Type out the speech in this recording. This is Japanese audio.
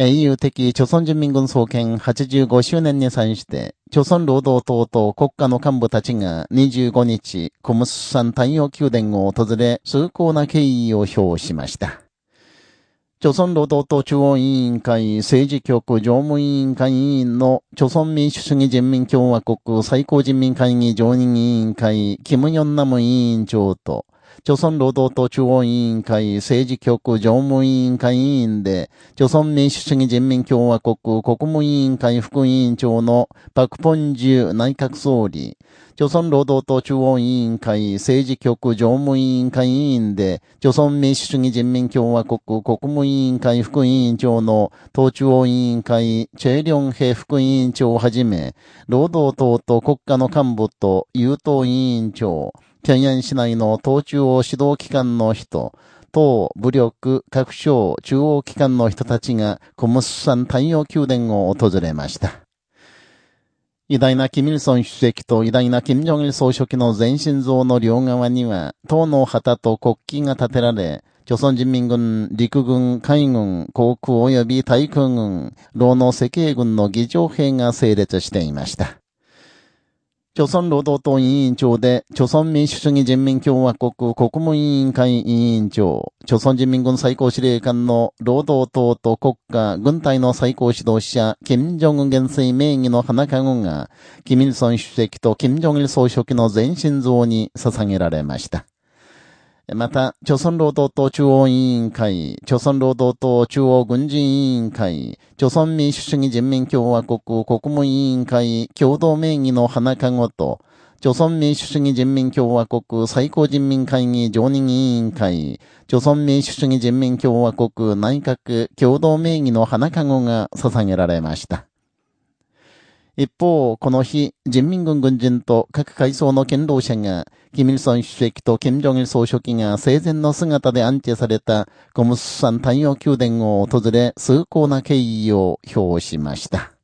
英雄的朝鮮人民軍創建85周年に際して、朝鮮労働党と国家の幹部たちが25日、コムス山太陽宮殿を訪れ、崇高な敬意を表しました。朝鮮労働党中央委員会政治局常務委員会委員の朝鮮民主主義人民共和国最高人民会議常任委員会、キム・ヨンナム委員長と、朝鮮労働党中央委員会政治局常務委員会委員で、朝鮮民主主義人民共和国国務委員会副委員長のパクポンジュ内閣総理、朝鮮労働党中央委員会政治局常務委員会委員で、朝鮮民主主義人民共和国国務委員会副委員長の党中央委員会チェリョンヘ副委員長をはじめ、労働党と国家の幹部と優等委員長、平壌市内の党中央指導機関の人、党、武力、各省、中央機関の人たちが、コムス山太陽宮殿を訪れました。偉大なキミルソン主席と偉大なキム・ジョンル総書記の全身像の両側には、党の旗と国旗が立てられ、朝鮮人民軍、陸軍、海軍、航空及び対空軍、労の赤衛軍の議長兵が整列していました。朝鮮労働党委員長で、朝鮮民主主義人民共和国国務委員会委員長、朝鮮人民軍最高司令官の労働党と国家、軍隊の最高指導者、金正恩元帥名義の花籠が、金日成主席と金正日総書記の全身像に捧げられました。また、朝鮮労働党中央委員会、朝鮮労働党中央軍事委員会、朝鮮民主主義人民共和国国務委員会共同名義の花籠と、朝鮮民主主義人民共和国最高人民会議常任委員会、朝鮮民主主義人民共和国内閣共同名義の花籠が捧げられました。一方、この日、人民軍軍人と各階層の堅労者が、キミルソン主席と金正義総書記が生前の姿で安置されたゴムス山太陽宮殿を訪れ、崇高な敬意を表しました。